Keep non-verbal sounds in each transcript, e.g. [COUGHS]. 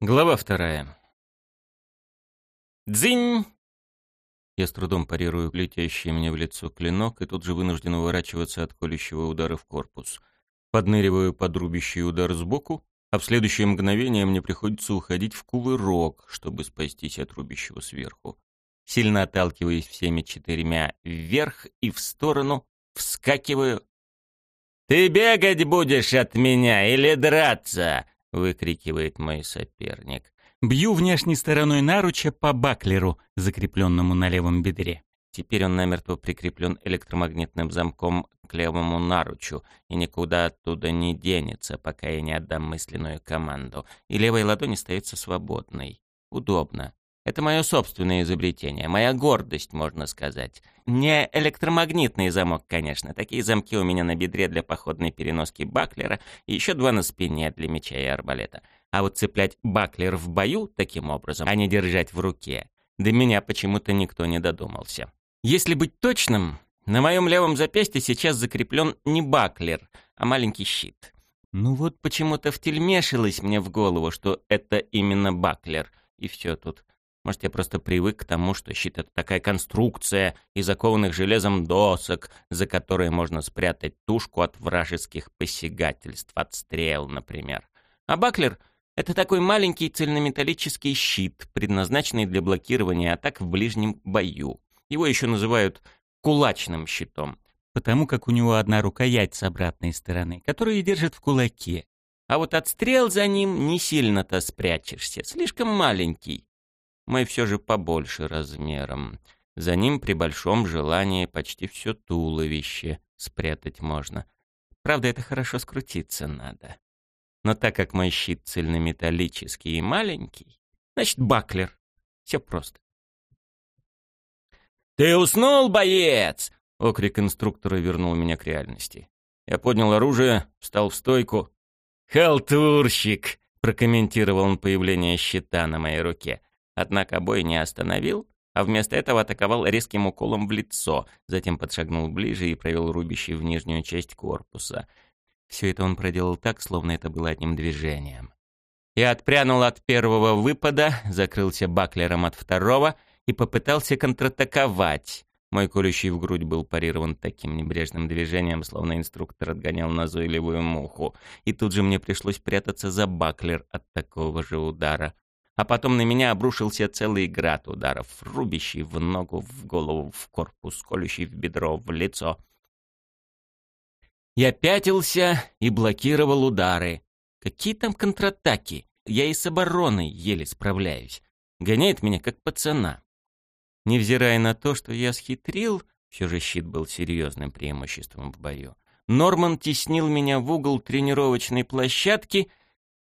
Глава вторая. «Дзынь!» Я с трудом парирую летящий мне в лицо клинок и тут же вынужден уворачиваться от колющего удара в корпус. Подныриваю под рубящий удар сбоку, а в следующее мгновение мне приходится уходить в кувырок, чтобы спастись от рубящего сверху. Сильно отталкиваясь всеми четырьмя вверх и в сторону, вскакиваю. «Ты бегать будешь от меня или драться?» — выкрикивает мой соперник. Бью внешней стороной наруча по баклеру, закрепленному на левом бедре. Теперь он намертво прикреплен электромагнитным замком к левому наручу и никуда оттуда не денется, пока я не отдам мысленную команду. И левая ладонь остается свободной. Удобно. Это мое собственное изобретение, моя гордость, можно сказать. Не электромагнитный замок, конечно. Такие замки у меня на бедре для походной переноски баклера и еще два на спине для меча и арбалета. А вот цеплять баклер в бою таким образом, а не держать в руке, до меня почему-то никто не додумался. Если быть точным, на моем левом запястье сейчас закреплен не баклер, а маленький щит. Ну вот почему-то втельмешилось мне в голову, что это именно баклер, и все тут. Может, я просто привык к тому, что щит — это такая конструкция из закованных железом досок, за которые можно спрятать тушку от вражеских посягательств, от стрел, например. А баклер — это такой маленький цельнометаллический щит, предназначенный для блокирования атак в ближнем бою. Его еще называют кулачным щитом, потому как у него одна рукоять с обратной стороны, которую держит в кулаке. А вот от стрел за ним не сильно-то спрячешься, слишком маленький мой все же побольше размером. За ним при большом желании почти все туловище спрятать можно. Правда, это хорошо скрутиться надо. Но так как мой щит цельнометаллический и маленький, значит, баклер. Все просто. «Ты уснул, боец?» — окрик инструктора вернул меня к реальности. Я поднял оружие, встал в стойку. «Халтурщик!» — прокомментировал он появление щита на моей руке. Однако бой не остановил, а вместо этого атаковал резким уколом в лицо, затем подшагнул ближе и провел рубящий в нижнюю часть корпуса. Все это он проделал так, словно это было одним движением. Я отпрянул от первого выпада, закрылся баклером от второго и попытался контратаковать. Мой колющий в грудь был парирован таким небрежным движением, словно инструктор отгонял назойливую муху. И тут же мне пришлось прятаться за баклер от такого же удара а потом на меня обрушился целый град ударов, рубящий в ногу, в голову, в корпус, колющий в бедро, в лицо. Я пятился и блокировал удары. Какие там контратаки? Я и с обороной еле справляюсь. Гоняет меня как пацана. Невзирая на то, что я схитрил, все же щит был серьезным преимуществом в бою. Норман теснил меня в угол тренировочной площадки —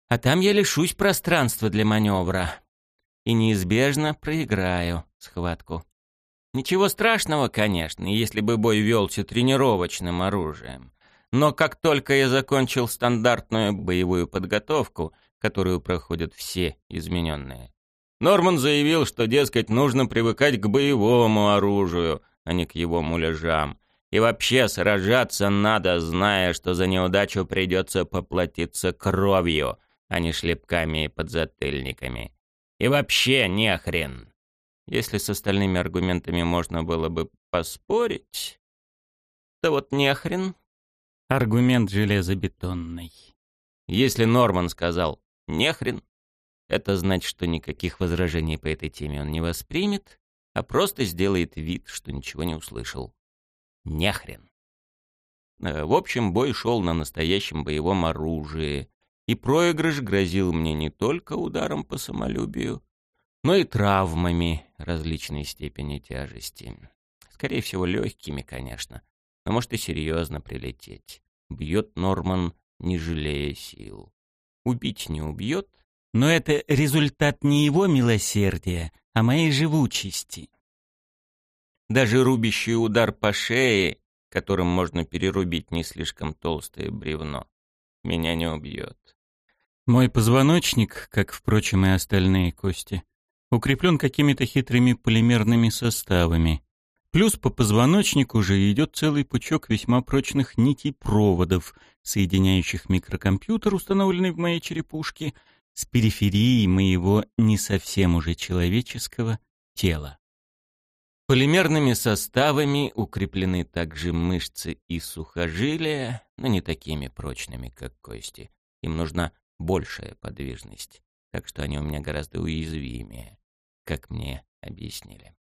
а там я лишусь пространства для маневра. И неизбежно проиграю схватку. Ничего страшного, конечно, если бы бой велся тренировочным оружием. Но как только я закончил стандартную боевую подготовку, которую проходят все измененные, Норман заявил, что, дескать, нужно привыкать к боевому оружию, а не к его муляжам. И вообще сражаться надо, зная, что за неудачу придется поплатиться кровью, а не шлепками и подзатыльниками. И вообще не хрен. Если с остальными аргументами можно было бы поспорить, то вот не хрен. Аргумент железобетонный. Если Норман сказал «не хрен», это значит, что никаких возражений по этой теме он не воспримет, а просто сделает вид, что ничего не услышал. Не хрен. Э, в общем, бой шел на настоящем боевом оружии, и проигрыш грозил мне не только ударом по самолюбию, но и травмами различной степени тяжести. Скорее всего, легкими, конечно, но может и серьезно прилететь. Бьет Норман, не жалея сил. Убить не убьет, но это результат не его милосердия, а моей живучести. Даже рубящий удар по шее, которым можно перерубить не слишком толстое бревно, меня не убьет. Мой позвоночник, как, впрочем, и остальные кости, укреплен какими-то хитрыми полимерными составами. Плюс по позвоночнику же идет целый пучок весьма прочных нитей проводов, соединяющих микрокомпьютер, установленный в моей черепушке, с периферии моего не совсем уже человеческого тела. Полимерными составами укреплены также мышцы и сухожилия, но не такими прочными, как кости. Им нужна большая подвижность, так что они у меня гораздо уязвимее, как мне объяснили.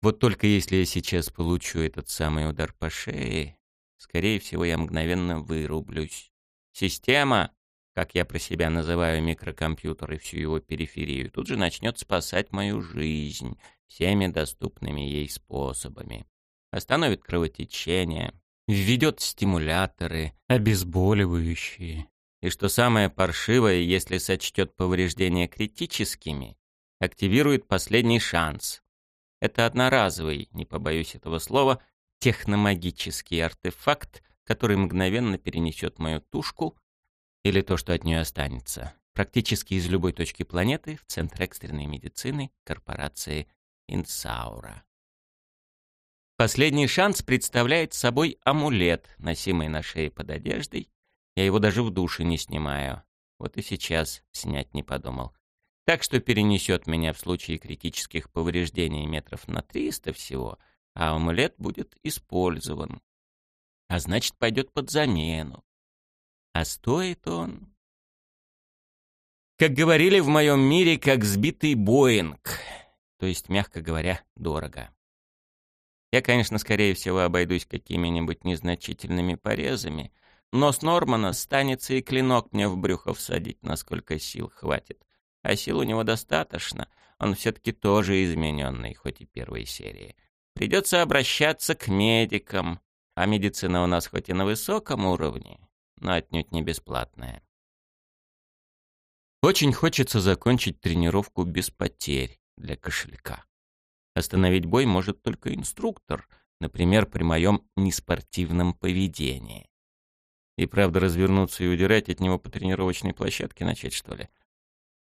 Вот только если я сейчас получу этот самый удар по шее, скорее всего, я мгновенно вырублюсь. Система, как я про себя называю микрокомпьютер и всю его периферию, тут же начнет спасать мою жизнь всеми доступными ей способами. Остановит кровотечение, введет стимуляторы, обезболивающие. И что самое паршивое, если сочтет повреждения критическими, активирует последний шанс. Это одноразовый, не побоюсь этого слова, техномагический артефакт, который мгновенно перенесет мою тушку или то, что от нее останется, практически из любой точки планеты в центр экстренной медицины корпорации Инсаура. Последний шанс представляет собой амулет, носимый на шее под одеждой. Я его даже в душе не снимаю. Вот и сейчас снять не подумал. Так что перенесет меня в случае критических повреждений метров на 300 всего, а амулет будет использован. А значит, пойдет под замену. А стоит он... Как говорили в моем мире, как сбитый Боинг. То есть, мягко говоря, дорого. Я, конечно, скорее всего, обойдусь какими-нибудь незначительными порезами, но с Нормана станется и клинок мне в брюхо всадить, насколько сил хватит. А сил у него достаточно, он все-таки тоже измененный, хоть и первой серии. Придется обращаться к медикам, а медицина у нас хоть и на высоком уровне, но отнюдь не бесплатная. Очень хочется закончить тренировку без потерь для кошелька. Остановить бой может только инструктор, например, при моем неспортивном поведении. И правда, развернуться и удирать от него по тренировочной площадке начать, что ли?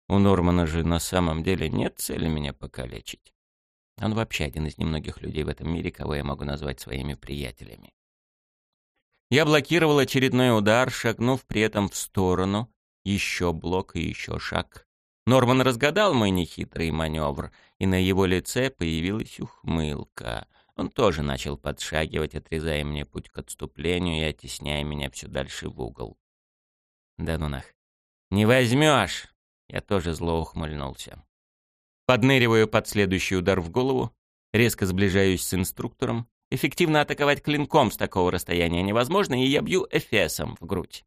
У Нормана же на самом деле нет цели меня покалечить. Он вообще один из немногих людей в этом мире, кого я могу назвать своими приятелями. Я блокировал очередной удар, шагнув при этом в сторону. Еще блок и еще шаг. Норман разгадал мой нехитрый маневр, и на его лице появилась ухмылка. Он тоже начал подшагивать, отрезая мне путь к отступлению и оттесняя меня все дальше в угол. Да ну нах. «Не возьмешь!» Я тоже зло ухмыльнулся. Подныриваю под следующий удар в голову, резко сближаюсь с инструктором, Эффективно атаковать клинком с такого расстояния невозможно, и я бью эфесом в грудь.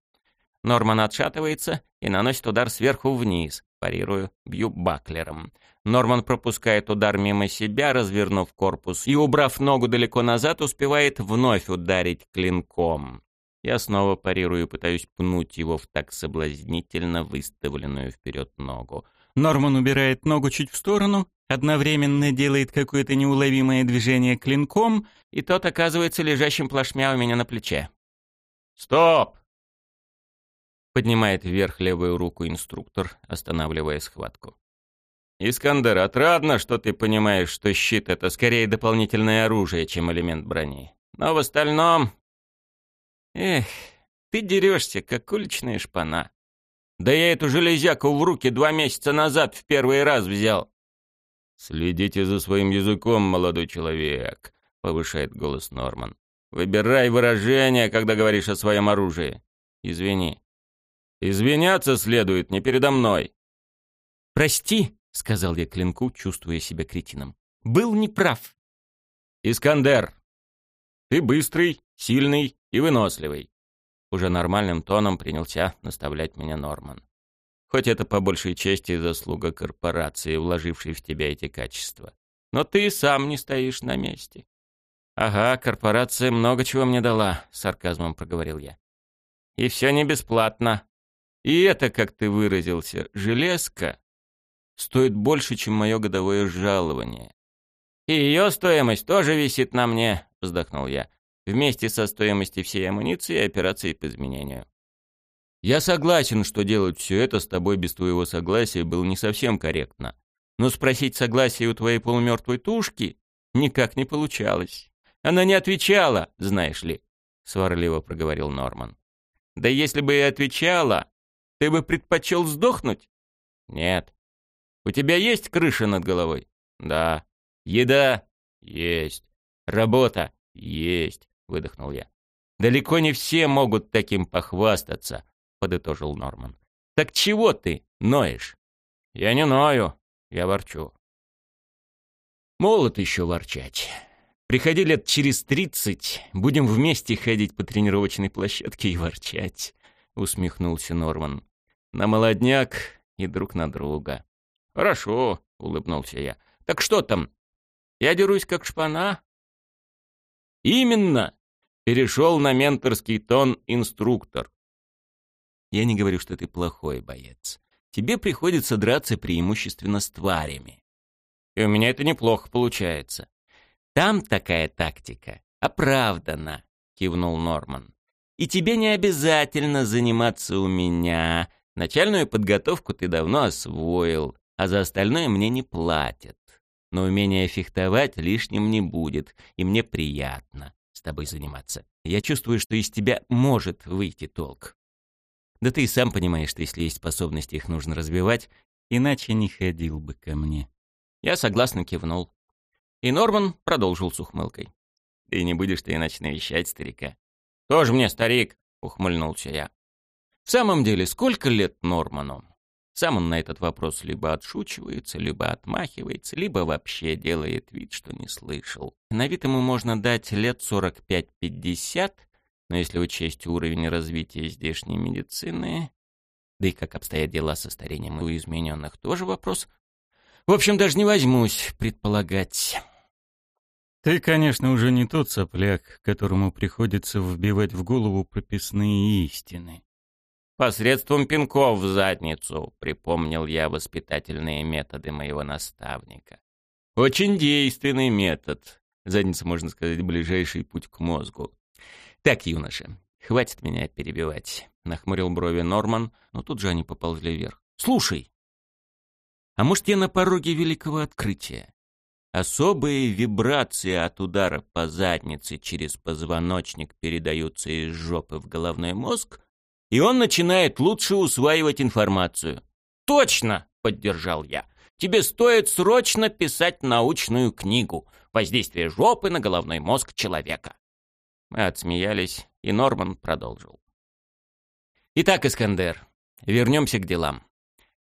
Норман отшатывается и наносит удар сверху вниз. Парирую, бью баклером. Норман пропускает удар мимо себя, развернув корпус, и, убрав ногу далеко назад, успевает вновь ударить клинком. Я снова парирую и пытаюсь пнуть его в так соблазнительно выставленную вперед ногу. Норман убирает ногу чуть в сторону, одновременно делает какое-то неуловимое движение клинком, и тот оказывается лежащим плашмя у меня на плече. «Стоп!» Поднимает вверх левую руку инструктор, останавливая схватку. «Искандер, отрадно, что ты понимаешь, что щит — это скорее дополнительное оружие, чем элемент брони. Но в остальном... Эх, ты дерешься, как уличная шпана. Да я эту железяку в руки два месяца назад в первый раз взял. «Следите за своим языком, молодой человек», — повышает голос Норман. «Выбирай выражение, когда говоришь о своем оружии. Извини. Извиняться следует не передо мной». «Прости», — сказал я клинку, чувствуя себя кретином. «Был неправ». «Искандер, ты быстрый, сильный и выносливый уже нормальным тоном принялся наставлять меня Норман. Хоть это по большей части заслуга корпорации, вложившей в тебя эти качества. Но ты сам не стоишь на месте. «Ага, корпорация много чего мне дала», — сарказмом проговорил я. «И все не бесплатно. И это, как ты выразился, железка стоит больше, чем мое годовое жалование. И ее стоимость тоже висит на мне», — вздохнул я вместе со стоимостью всей амуниции и операции по изменению. Я согласен, что делать все это с тобой без твоего согласия было не совсем корректно. Но спросить согласие у твоей полумертвой тушки никак не получалось. Она не отвечала, знаешь ли, — сварливо проговорил Норман. Да если бы и отвечала, Ты бы предпочел сдохнуть? Нет. У тебя есть крыша над головой? Да. Еда? Есть. Работа? Есть, выдохнул я. Далеко не все могут таким похвастаться, подытожил Норман. Так чего ты ноешь? Я не ною, я ворчу. Молод еще ворчать. Приходи лет через тридцать, будем вместе ходить по тренировочной площадке и ворчать, усмехнулся Норман. На молодняк и друг на друга. Хорошо, улыбнулся я. Так что там? Я дерусь как шпана? Именно. Перешел на менторский тон инструктор. Я не говорю, что ты плохой боец. Тебе приходится драться преимущественно с тварями. И у меня это неплохо получается. Там такая тактика оправдана, кивнул Норман. И тебе не обязательно заниматься у меня. Начальную подготовку ты давно освоил, а за остальное мне не платят. Но умение фехтовать лишним не будет, и мне приятно с тобой заниматься. Я чувствую, что из тебя может выйти толк. Да ты и сам понимаешь, что если есть способности, их нужно развивать, иначе не ходил бы ко мне. Я согласно кивнул. И Норман продолжил с ухмылкой. «Ты не будешь ты иначе навещать старика?» «Тоже мне старик», — ухмыльнулся я. «В самом деле, сколько лет Норману?» Сам он на этот вопрос либо отшучивается, либо отмахивается, либо вообще делает вид, что не слышал. На вид ему можно дать лет 45-50, но если учесть уровень развития здешней медицины, да и как обстоят дела со старением у измененных, тоже вопрос. В общем, даже не возьмусь предполагать. Ты, конечно, уже не тот сопляк, которому приходится вбивать в голову прописные истины. Посредством пинков в задницу, припомнил я воспитательные методы моего наставника. Очень действенный метод. Задница, можно сказать, ближайший путь к мозгу. Так, юноша, хватит меня перебивать. Нахмурил брови Норман, но тут же они поползли вверх. Слушай, а может я на пороге великого открытия? Особые вибрации от удара по заднице через позвоночник передаются из жопы в головной мозг, и он начинает лучше усваивать информацию. «Точно!» — поддержал я. «Тебе стоит срочно писать научную книгу «Воздействие жопы на головной мозг человека». Мы отсмеялись, и Норман продолжил. «Итак, Искандер, вернемся к делам.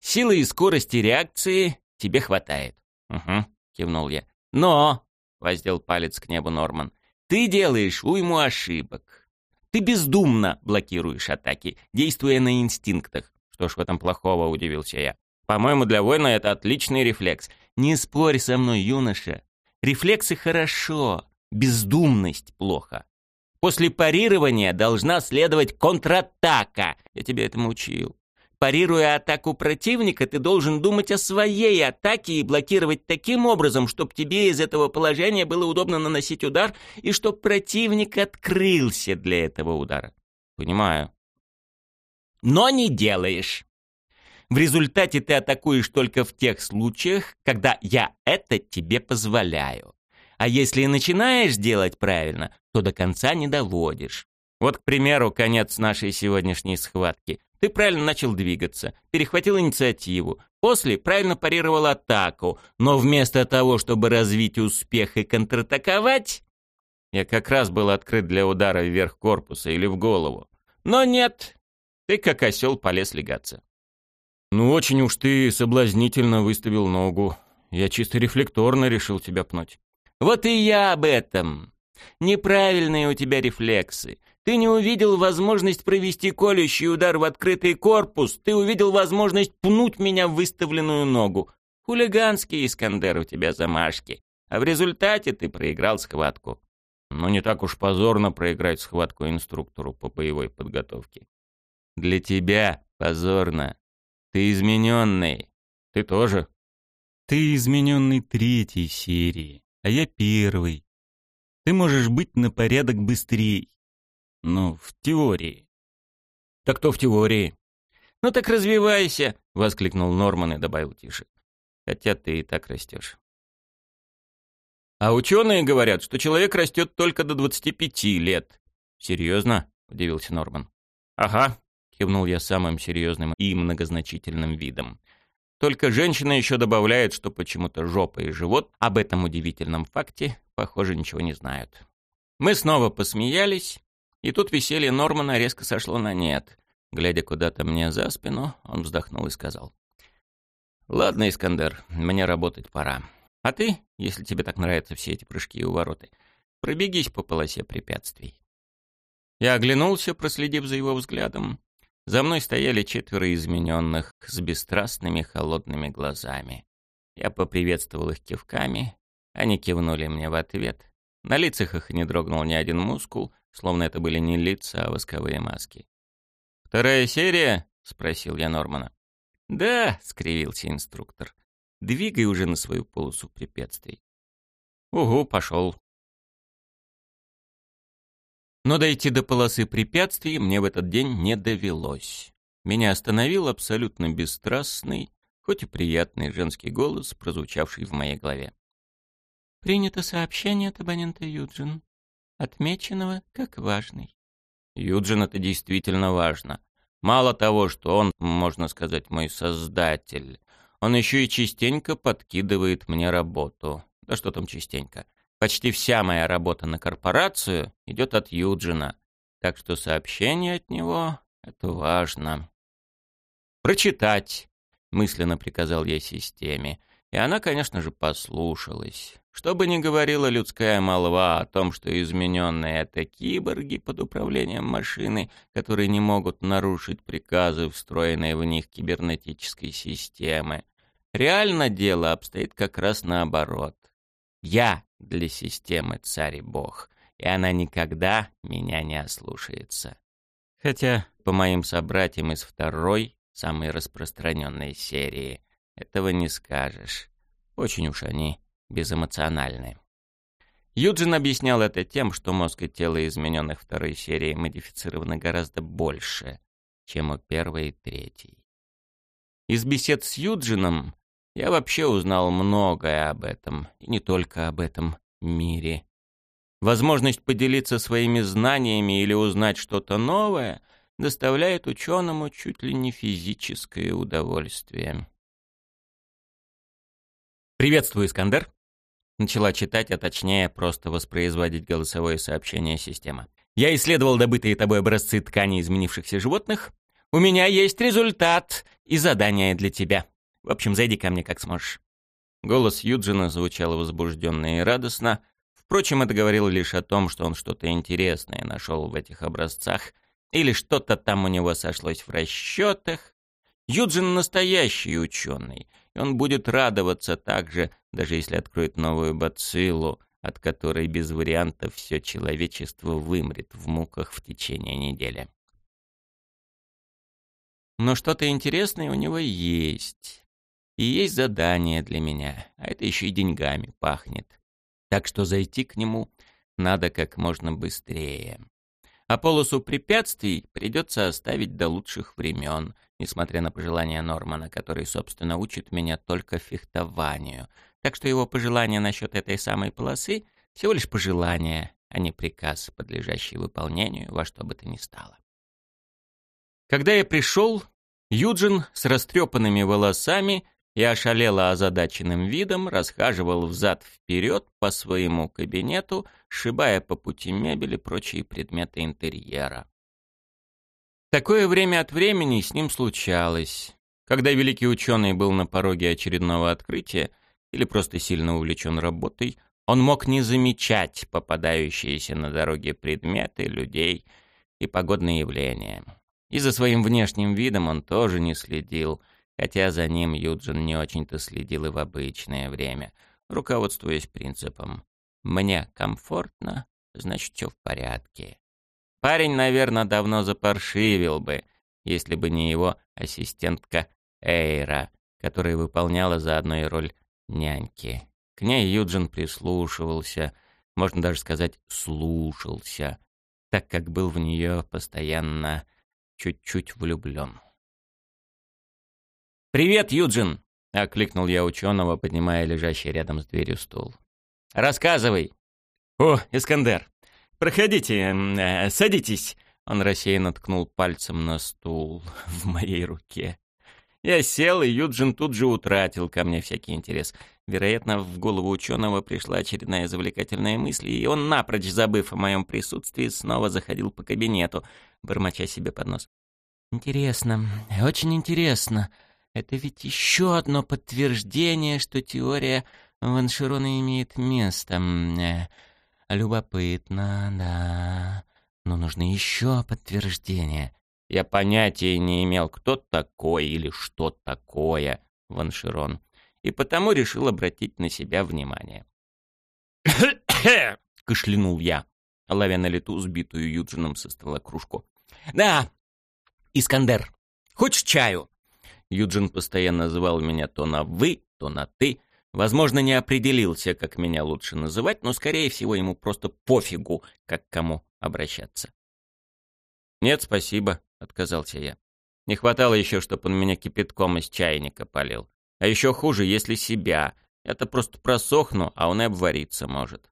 Силы и скорости реакции тебе хватает». «Угу», — кивнул я. «Но», — воздел палец к небу Норман, — «ты делаешь уйму ошибок. Ты бездумно блокируешь атаки, действуя на инстинктах». «Что ж в этом плохого?» — удивился я. «По-моему, для воина это отличный рефлекс. Не спорь со мной, юноша. Рефлексы хорошо, бездумность плохо. После парирования должна следовать контратака. Я тебя этому учил. Парируя атаку противника, ты должен думать о своей атаке и блокировать таким образом, чтобы тебе из этого положения было удобно наносить удар и чтобы противник открылся для этого удара. Понимаю. Но не делаешь. В результате ты атакуешь только в тех случаях, когда я это тебе позволяю. А если и начинаешь делать правильно, то до конца не доводишь. Вот, к примеру, конец нашей сегодняшней схватки. Ты правильно начал двигаться, перехватил инициативу, после правильно парировал атаку, но вместо того, чтобы развить успех и контратаковать, я как раз был открыт для удара вверх корпуса или в голову. Но нет, ты как осел полез легаться. Ну, очень уж ты соблазнительно выставил ногу. Я чисто рефлекторно решил тебя пнуть. Вот и я об этом. Неправильные у тебя рефлексы. Ты не увидел возможность провести колющий удар в открытый корпус, ты увидел возможность пнуть меня в выставленную ногу. Хулиганский Искандер у тебя замашки. А в результате ты проиграл схватку. Но не так уж позорно проиграть схватку инструктору по боевой подготовке. Для тебя позорно. Ты измененный. Ты тоже. Ты измененный третьей серии, а я первый. Ты можешь быть на порядок быстрее. Ну, в теории. Так то в теории. Ну так развивайся, воскликнул Норман и добавил тише. Хотя ты и так растешь. А ученые говорят, что человек растет только до 25 лет. Серьезно? удивился Норман. Ага, кивнул я самым серьезным и многозначительным видом. Только женщина еще добавляет, что почему-то жопа и живот об этом удивительном факте, похоже, ничего не знают. Мы снова посмеялись, и тут веселье Нормана резко сошло на нет. Глядя куда-то мне за спину, он вздохнул и сказал. «Ладно, Искандер, мне работать пора. А ты, если тебе так нравятся все эти прыжки и увороты, пробегись по полосе препятствий». Я оглянулся, проследив за его взглядом. За мной стояли четверо измененных с бесстрастными холодными глазами. Я поприветствовал их кивками, они кивнули мне в ответ. На лицах их не дрогнул ни один мускул, словно это были не лица, а восковые маски. «Вторая серия?» — спросил я Нормана. «Да», — скривился инструктор. «Двигай уже на свою полосу препятствий». «Угу, пошел». Но дойти до полосы препятствий мне в этот день не довелось. Меня остановил абсолютно бесстрастный, хоть и приятный женский голос, прозвучавший в моей голове. «Принято сообщение от абонента Юджин, отмеченного как важный». Юджин — это действительно важно. Мало того, что он, можно сказать, мой создатель, он еще и частенько подкидывает мне работу. Да что там частенько? Почти вся моя работа на корпорацию идет от Юджина, так что сообщение от него — это важно. «Прочитать», — мысленно приказал я системе, и она, конечно же, послушалась. Что бы ни говорила людская молва о том, что измененные это киборги под управлением машины, которые не могут нарушить приказы, встроенные в них кибернетической системы, реально дело обстоит как раз наоборот. Я для системы царь и бог, и она никогда меня не ослушается. Хотя, по моим собратьям из второй, самой распространенной серии, этого не скажешь. Очень уж они безэмоциональны. Юджин объяснял это тем, что мозг и тело измененных второй серии модифицированы гораздо больше, чем у первой и третьей. Из бесед с Юджином я вообще узнал многое об этом, и не только об этом мире. Возможность поделиться своими знаниями или узнать что-то новое доставляет ученому чуть ли не физическое удовольствие. «Приветствую, Искандер!» Начала читать, а точнее просто воспроизводить голосовое сообщение система. «Я исследовал добытые тобой образцы тканей изменившихся животных. У меня есть результат и задание для тебя. В общем, зайди ко мне как сможешь». Голос Юджина звучал возбужденно и радостно. Впрочем, это говорило лишь о том, что он что-то интересное нашел в этих образцах, или что-то там у него сошлось в расчетах. Юджин настоящий ученый, и он будет радоваться также, даже если откроет новую бациллу, от которой без вариантов все человечество вымрет в муках в течение недели. Но что-то интересное у него есть. И есть задание для меня, а это еще и деньгами пахнет. Так что зайти к нему надо как можно быстрее. А полосу препятствий придется оставить до лучших времен, несмотря на пожелания Нормана, который, собственно, учит меня только фехтованию. Так что его пожелание насчет этой самой полосы — всего лишь пожелание, а не приказ, подлежащий выполнению во что бы то ни стало. Когда я пришел, Юджин с растрепанными волосами и ошалело озадаченным видом расхаживал взад-вперед по своему кабинету, сшибая по пути мебели прочие предметы интерьера. Такое время от времени с ним случалось. Когда великий ученый был на пороге очередного открытия или просто сильно увлечен работой, он мог не замечать попадающиеся на дороге предметы, людей и погодные явления. И за своим внешним видом он тоже не следил — хотя за ним Юджин не очень-то следил и в обычное время, руководствуясь принципом «мне комфортно, значит, все в порядке». Парень, наверное, давно запаршивил бы, если бы не его ассистентка Эйра, которая выполняла заодно и роль няньки. К ней Юджин прислушивался, можно даже сказать, слушался, так как был в нее постоянно чуть-чуть влюблен. «Привет, Юджин!» — окликнул я ученого, поднимая лежащий рядом с дверью стул. «Рассказывай!» «О, Искандер! Проходите, э, садитесь!» Он рассеянно ткнул пальцем на стул [LAUGHS] в моей руке. Я сел, и Юджин тут же утратил ко мне всякий интерес. Вероятно, в голову ученого пришла очередная завлекательная мысль, и он, напрочь забыв о моем присутствии, снова заходил по кабинету, бормоча себе под нос. «Интересно, очень интересно. Это ведь еще одно подтверждение, что теория Ванширона имеет место. Э, любопытно, да. Но нужно еще подтверждение. Я понятия не имел, кто такой или что такое Ванширон, и потому решил обратить на себя внимание. [COUGHS] кашлянул я, ловя на лету сбитую Юджином со стола кружку. «Да, Искандер, хочешь чаю?» Юджин постоянно звал меня то на «вы», то на «ты». Возможно, не определился, как меня лучше называть, но, скорее всего, ему просто пофигу, как к кому обращаться. «Нет, спасибо», — отказался я. «Не хватало еще, чтобы он меня кипятком из чайника полил. А еще хуже, если себя. Это просто просохну, а он и обвариться может».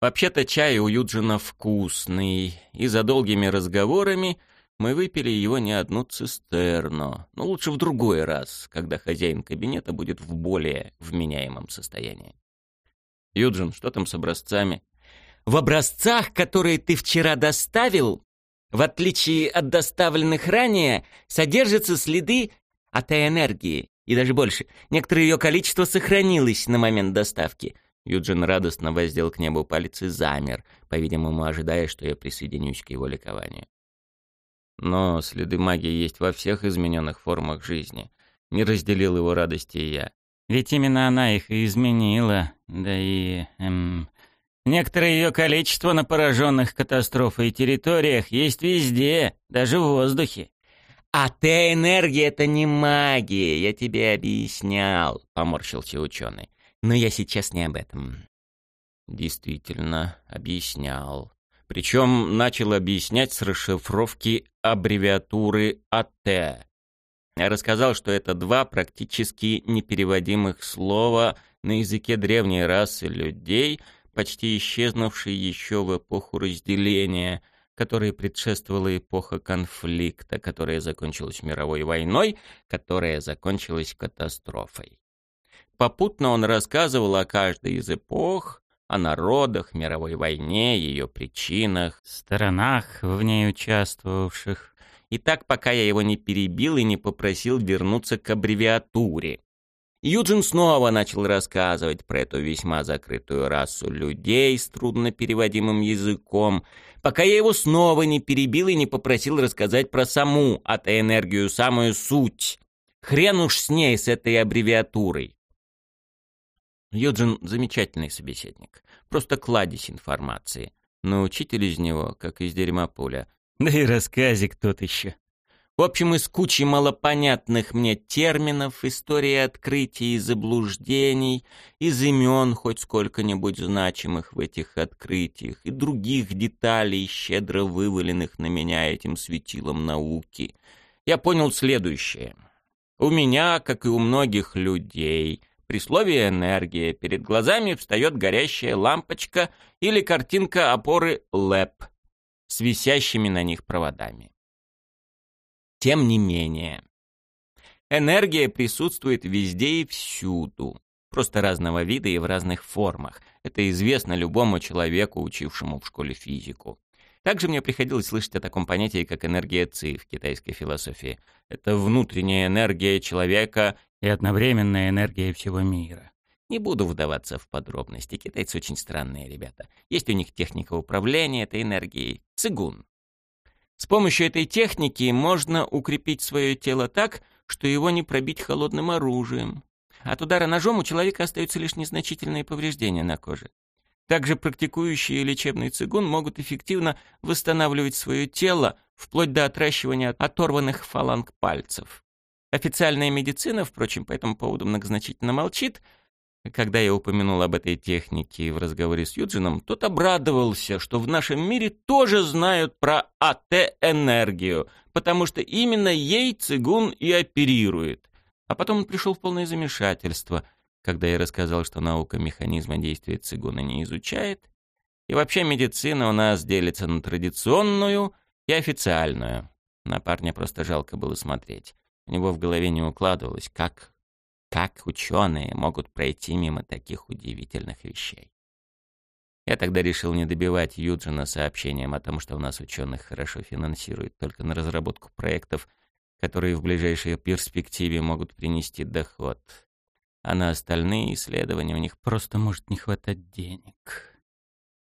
Вообще-то чай у Юджина вкусный, и за долгими разговорами мы выпили его не одну цистерну, но лучше в другой раз, когда хозяин кабинета будет в более вменяемом состоянии. «Юджин, что там с образцами?» «В образцах, которые ты вчера доставил, в отличие от доставленных ранее, содержатся следы от энергии, и даже больше. Некоторое ее количество сохранилось на момент доставки». Юджин радостно воздел к небу палец и замер, по-видимому, ожидая, что я присоединюсь к его ликованию. Но следы магии есть во всех измененных формах жизни. Не разделил его радости и я. Ведь именно она их и изменила. Да и... Эм, некоторое ее количество на пораженных катастрофой территориях есть везде, даже в воздухе. «А ты энергия — это не магия, я тебе объяснял», — поморщился ученый. «Но я сейчас не об этом». «Действительно, объяснял», причем начал объяснять с расшифровки аббревиатуры АТ. Рассказал, что это два практически непереводимых слова на языке древней расы людей, почти исчезнувшей еще в эпоху разделения, которой предшествовала эпоха конфликта, которая закончилась мировой войной, которая закончилась катастрофой. Попутно он рассказывал о каждой из эпох, о народах, мировой войне, ее причинах, сторонах в ней участвовавших. И так, пока я его не перебил и не попросил вернуться к аббревиатуре. Юджин снова начал рассказывать про эту весьма закрытую расу людей с труднопереводимым языком, пока я его снова не перебил и не попросил рассказать про саму атоэнергию, самую суть. Хрен уж с ней, с этой аббревиатурой. Юджин — замечательный собеседник. Просто кладезь информации. Но учитель из него, как из дерьма пуля. Да и рассказик тот еще. В общем, из кучи малопонятных мне терминов, истории открытий и заблуждений, из имен хоть сколько-нибудь значимых в этих открытиях и других деталей, щедро вываленных на меня этим светилом науки, я понял следующее. У меня, как и у многих людей, при слове «энергия» перед глазами встает горящая лампочка или картинка опоры ЛЭП с висящими на них проводами. Тем не менее, энергия присутствует везде и всюду, просто разного вида и в разных формах. Это известно любому человеку, учившему в школе физику. Также мне приходилось слышать о таком понятии, как энергия ЦИ в китайской философии. Это внутренняя энергия человека и одновременная энергия всего мира. Не буду вдаваться в подробности, китайцы очень странные ребята. Есть у них техника управления этой энергией — цигун. С помощью этой техники можно укрепить свое тело так, что его не пробить холодным оружием. От удара ножом у человека остаются лишь незначительные повреждения на коже. Также практикующие лечебный цигун могут эффективно восстанавливать свое тело, вплоть до отращивания оторванных фаланг пальцев. Официальная медицина, впрочем, по этому поводу многозначительно молчит. Когда я упомянул об этой технике в разговоре с Юджином, тот обрадовался, что в нашем мире тоже знают про АТ-энергию, потому что именно ей цигун и оперирует. А потом он пришел в полное замешательство — когда я рассказал, что наука механизма действия цигуна не изучает, И вообще медицина у нас делится на традиционную и официальную. На парня просто жалко было смотреть. У него в голове не укладывалось, как, как ученые могут пройти мимо таких удивительных вещей. Я тогда решил не добивать Юджина сообщением о том, что у нас ученых хорошо финансируют только на разработку проектов, которые в ближайшей перспективе могут принести доход. А на остальные исследования у них просто может не хватать денег.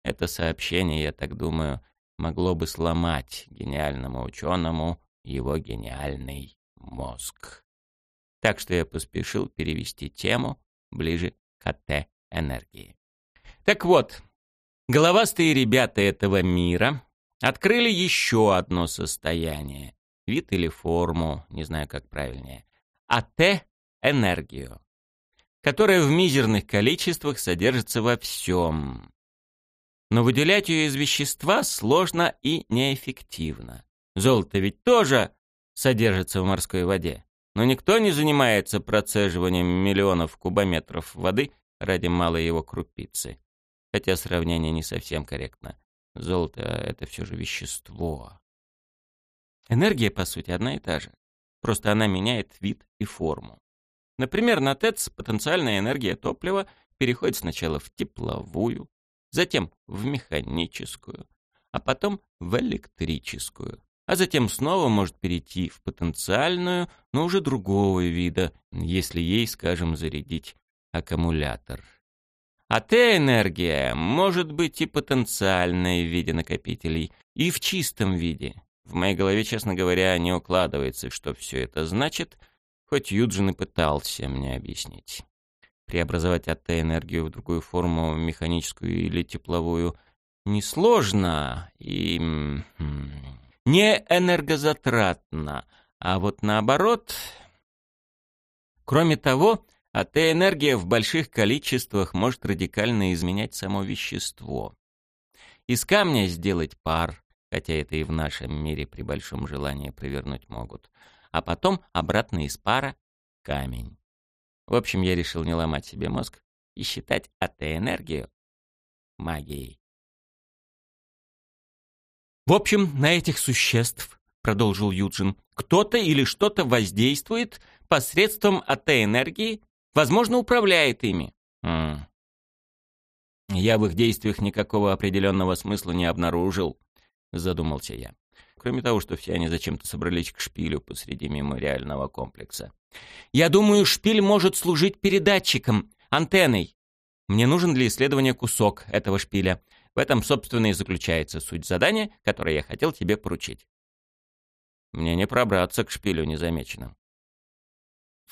Это сообщение, я так думаю, могло бы сломать гениальному ученому его гениальный мозг. Так что я поспешил перевести тему ближе к АТ-энергии. Так вот, головастые ребята этого мира открыли еще одно состояние, вид или форму, не знаю как правильнее, АТ-энергию, которая в мизерных количествах содержится во всем. Но выделять ее из вещества сложно и неэффективно. Золото ведь тоже содержится в морской воде. Но никто не занимается процеживанием миллионов кубометров воды ради малой его крупицы. Хотя сравнение не совсем корректно. Золото — это все же вещество. Энергия, по сути, одна и та же. Просто она меняет вид и форму. Например, на ТЭЦ потенциальная энергия топлива переходит сначала в тепловую, затем в механическую, а потом в электрическую а затем снова может перейти в потенциальную, но уже другого вида, если ей, скажем, зарядить аккумулятор. А Т-энергия может быть и потенциальной в виде накопителей, и в чистом виде. В моей голове, честно говоря, не укладывается, что все это значит, хоть Юджин и пытался мне объяснить. Преобразовать АТ-энергию в другую форму, механическую или тепловую, несложно и не энергозатратно, а вот наоборот. Кроме того, АТ-энергия в больших количествах может радикально изменять само вещество. Из камня сделать пар, хотя это и в нашем мире при большом желании провернуть могут, а потом обратно из пара камень. В общем, я решил не ломать себе мозг и считать АТ-энергию магией. В общем, на этих существ, продолжил Юджин, кто-то или что-то воздействует посредством АТ-энергии, возможно, управляет ими. М -м. Я в их действиях никакого определенного смысла не обнаружил, задумался я. Кроме того, что все они зачем-то собрались к шпилю посреди мемориального комплекса. Я думаю, шпиль может служить передатчиком, антенной. Мне нужен для исследования кусок этого шпиля. В этом, собственно, и заключается суть задания, которое я хотел тебе поручить. Мне не пробраться к шпилю незамеченным.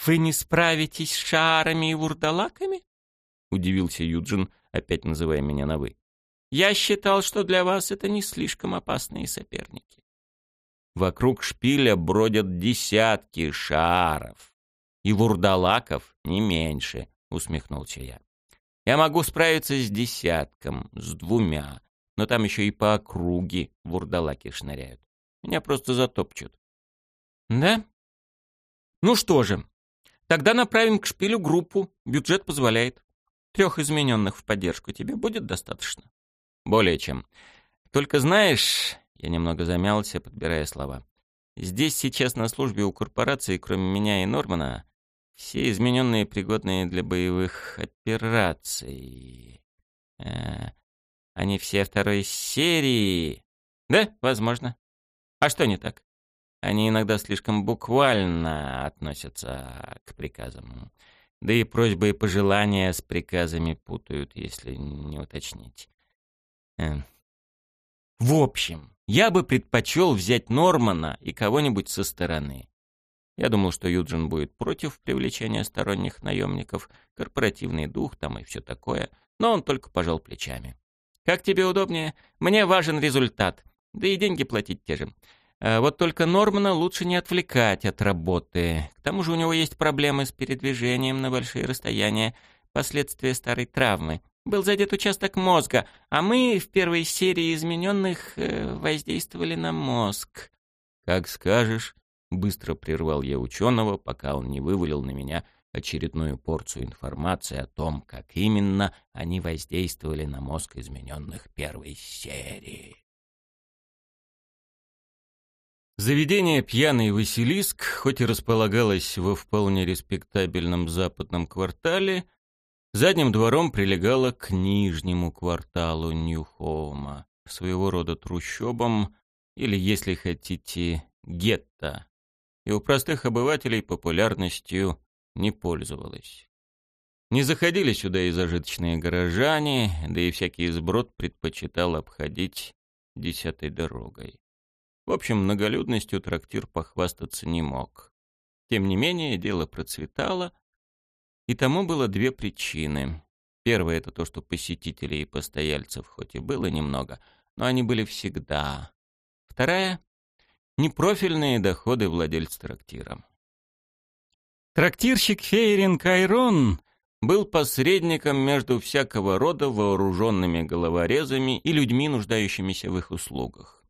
«Вы не справитесь с шарами и вурдалаками?» — удивился Юджин, опять называя меня на «вы». «Я считал, что для вас это не слишком опасные соперники». Вокруг шпиля бродят десятки шаров. И вурдалаков не меньше, усмехнулся я. Я могу справиться с десятком, с двумя, но там еще и по округе вурдалаки шныряют. Меня просто затопчут. Да? Ну что же, тогда направим к шпилю группу, бюджет позволяет. Трех измененных в поддержку тебе будет достаточно? Более чем. Только знаешь, я немного замялся, подбирая слова. Здесь сейчас на службе у корпорации, кроме меня и Нормана, все измененные, пригодные для боевых операций. Э, они все второй серии. Да, возможно. А что не так? Они иногда слишком буквально относятся к приказам. Да и просьбы и пожелания с приказами путают, если не уточнить. Э. В общем, я бы предпочел взять Нормана и кого-нибудь со стороны. Я думал, что Юджин будет против привлечения сторонних наемников, корпоративный дух там и все такое, но он только пожал плечами. «Как тебе удобнее? Мне важен результат. Да и деньги платить те же. А вот только Нормана лучше не отвлекать от работы. К тому же у него есть проблемы с передвижением на большие расстояния, последствия старой травмы. Был задет участок мозга, а мы в первой серии измененных э, воздействовали на мозг». «Как скажешь», Быстро прервал я ученого, пока он не вывалил на меня очередную порцию информации о том, как именно они воздействовали на мозг измененных первой серии. Заведение «Пьяный Василиск», хоть и располагалось во вполне респектабельном западном квартале, задним двором прилегало к нижнему кварталу Нью-Хоума, своего рода трущобам, или, если хотите, гетто, и у простых обывателей популярностью не пользовалась. Не заходили сюда и зажиточные горожане, да и всякий сброд предпочитал обходить десятой дорогой. В общем, многолюдностью трактир похвастаться не мог. Тем не менее, дело процветало, и тому было две причины. Первая — это то, что посетителей и постояльцев хоть и было немного, но они были всегда. Вторая — непрофильные доходы владельца трактира. Трактирщик Фейрин Кайрон был посредником между всякого рода вооруженными головорезами и людьми, нуждающимися в их услугах.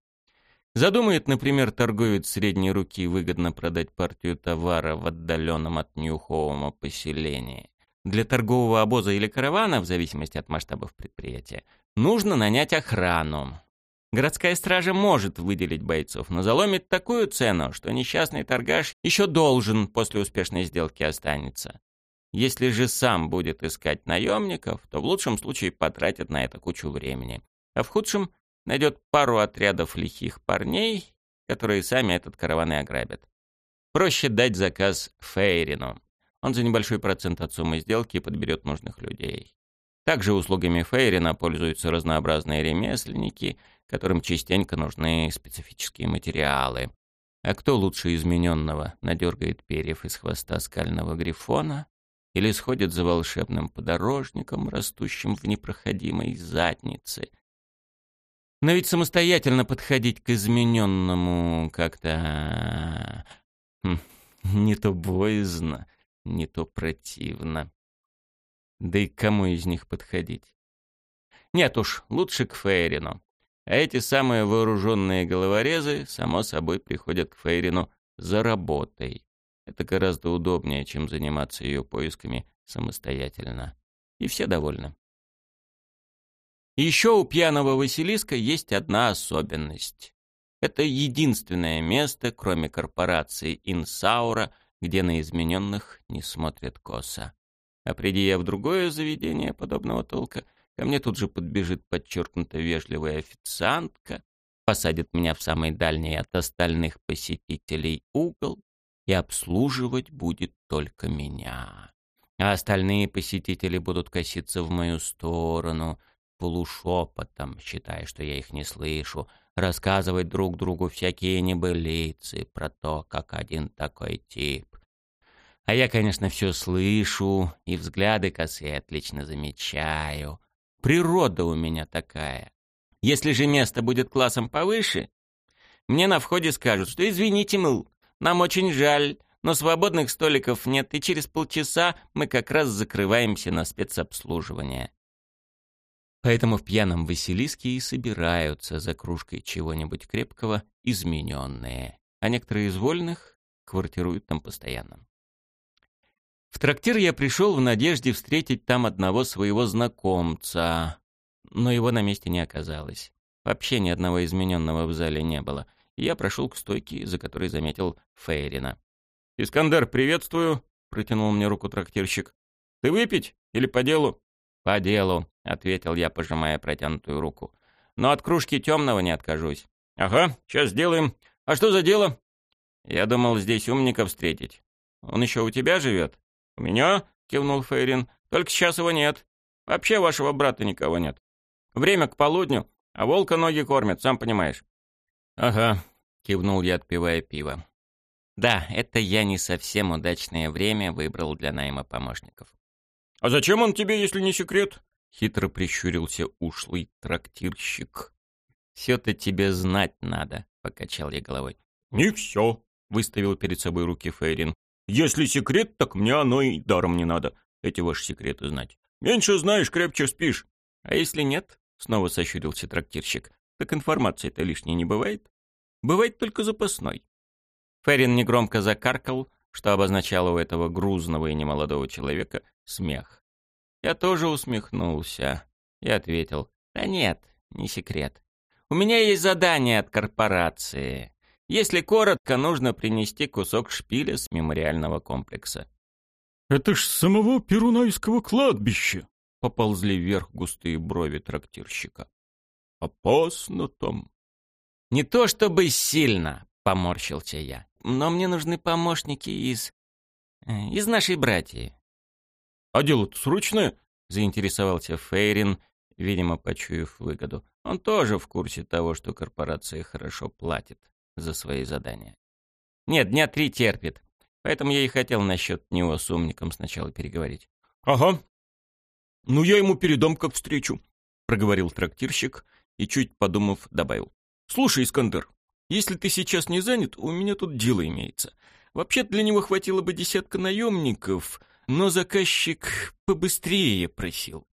Задумает, например, торговец средней руки выгодно продать партию товара в отдаленном от Нью-Хоума поселении. Для торгового обоза или каравана, в зависимости от масштабов предприятия, нужно нанять охрану. Городская стража может выделить бойцов, но заломит такую цену, что несчастный торгаш еще должен после успешной сделки останется. Если же сам будет искать наемников, то в лучшем случае потратит на это кучу времени. А в худшем найдет пару отрядов лихих парней, которые сами этот караван и ограбят. Проще дать заказ Фейрину. Он за небольшой процент от суммы сделки подберет нужных людей. Также услугами Фейрина пользуются разнообразные ремесленники – которым частенько нужны специфические материалы. А кто лучше измененного надергает перьев из хвоста скального грифона или сходит за волшебным подорожником, растущим в непроходимой заднице? Но ведь самостоятельно подходить к измененному как-то... Хм, не то боязно, не то противно. Да и к кому из них подходить? Нет уж, лучше к Фейрину. А эти самые вооруженные головорезы, само собой, приходят к Фейрину за работой. Это гораздо удобнее, чем заниматься ее поисками самостоятельно. И все довольны. Еще у пьяного Василиска есть одна особенность. Это единственное место, кроме корпорации Инсаура, где на измененных не смотрят косо. А приди я в другое заведение подобного толка — Ко мне тут же подбежит подчеркнуто вежливая официантка, посадит меня в самый дальний от остальных посетителей угол и обслуживать будет только меня. А остальные посетители будут коситься в мою сторону, полушепотом, считая, что я их не слышу, рассказывать друг другу всякие небылицы про то, как один такой тип. А я, конечно, все слышу и взгляды косые отлично замечаю. Природа у меня такая. Если же место будет классом повыше, мне на входе скажут, что извините, мыл, нам очень жаль, но свободных столиков нет, и через полчаса мы как раз закрываемся на спецобслуживание. Поэтому в пьяном Василиске и собираются за кружкой чего-нибудь крепкого измененные, а некоторые из вольных квартируют там постоянно. В трактир я пришел в надежде встретить там одного своего знакомца, но его на месте не оказалось. Вообще ни одного измененного в зале не было. И я прошел к стойке, за которой заметил Фейрина. «Искандер, приветствую!» — протянул мне руку трактирщик. «Ты выпить или по делу?» «По делу», — ответил я, пожимая протянутую руку. «Но от кружки темного не откажусь». «Ага, сейчас сделаем. А что за дело?» «Я думал здесь умника встретить. Он еще у тебя живет?» «У меня?» — кивнул Фейрин. «Только сейчас его нет. Вообще вашего брата никого нет. Время к полудню, а волка ноги кормят, сам понимаешь». «Ага», — кивнул я, отпивая пиво. «Да, это я не совсем удачное время выбрал для найма помощников». «А зачем он тебе, если не секрет?» — хитро прищурился ушлый трактирщик. «Все-то тебе знать надо», — покачал я головой. «Не все», — выставил перед собой руки Фейрин. Если секрет, так мне оно и даром не надо, эти ваши секреты знать. Меньше знаешь, крепче спишь. А если нет, снова сощурился трактирщик, так информации-то лишней не бывает. Бывает только запасной. Ферин негромко закаркал, что обозначало у этого грузного и немолодого человека смех. Я тоже усмехнулся и ответил, «Да нет, не секрет. У меня есть задание от корпорации. Если коротко, нужно принести кусок шпиля с мемориального комплекса». «Это ж с самого Перунайского кладбища!» — поползли вверх густые брови трактирщика. «Опасно там». «Не то чтобы сильно», — поморщился я. «Но мне нужны помощники из... Э, из нашей братьи». «А дело-то срочное?» — заинтересовался Фейрин, видимо, почуяв выгоду. Он тоже в курсе того, что корпорация хорошо платит за свои задания. «Нет, дня три терпит. Поэтому я и хотел насчет него с умником сначала переговорить». «Ага. Ну, я ему передам, как встречу», — проговорил трактирщик и, чуть подумав, добавил. «Слушай, Искандер, если ты сейчас не занят, у меня тут дело имеется. Вообще для него хватило бы десятка наемников, но заказчик побыстрее просил.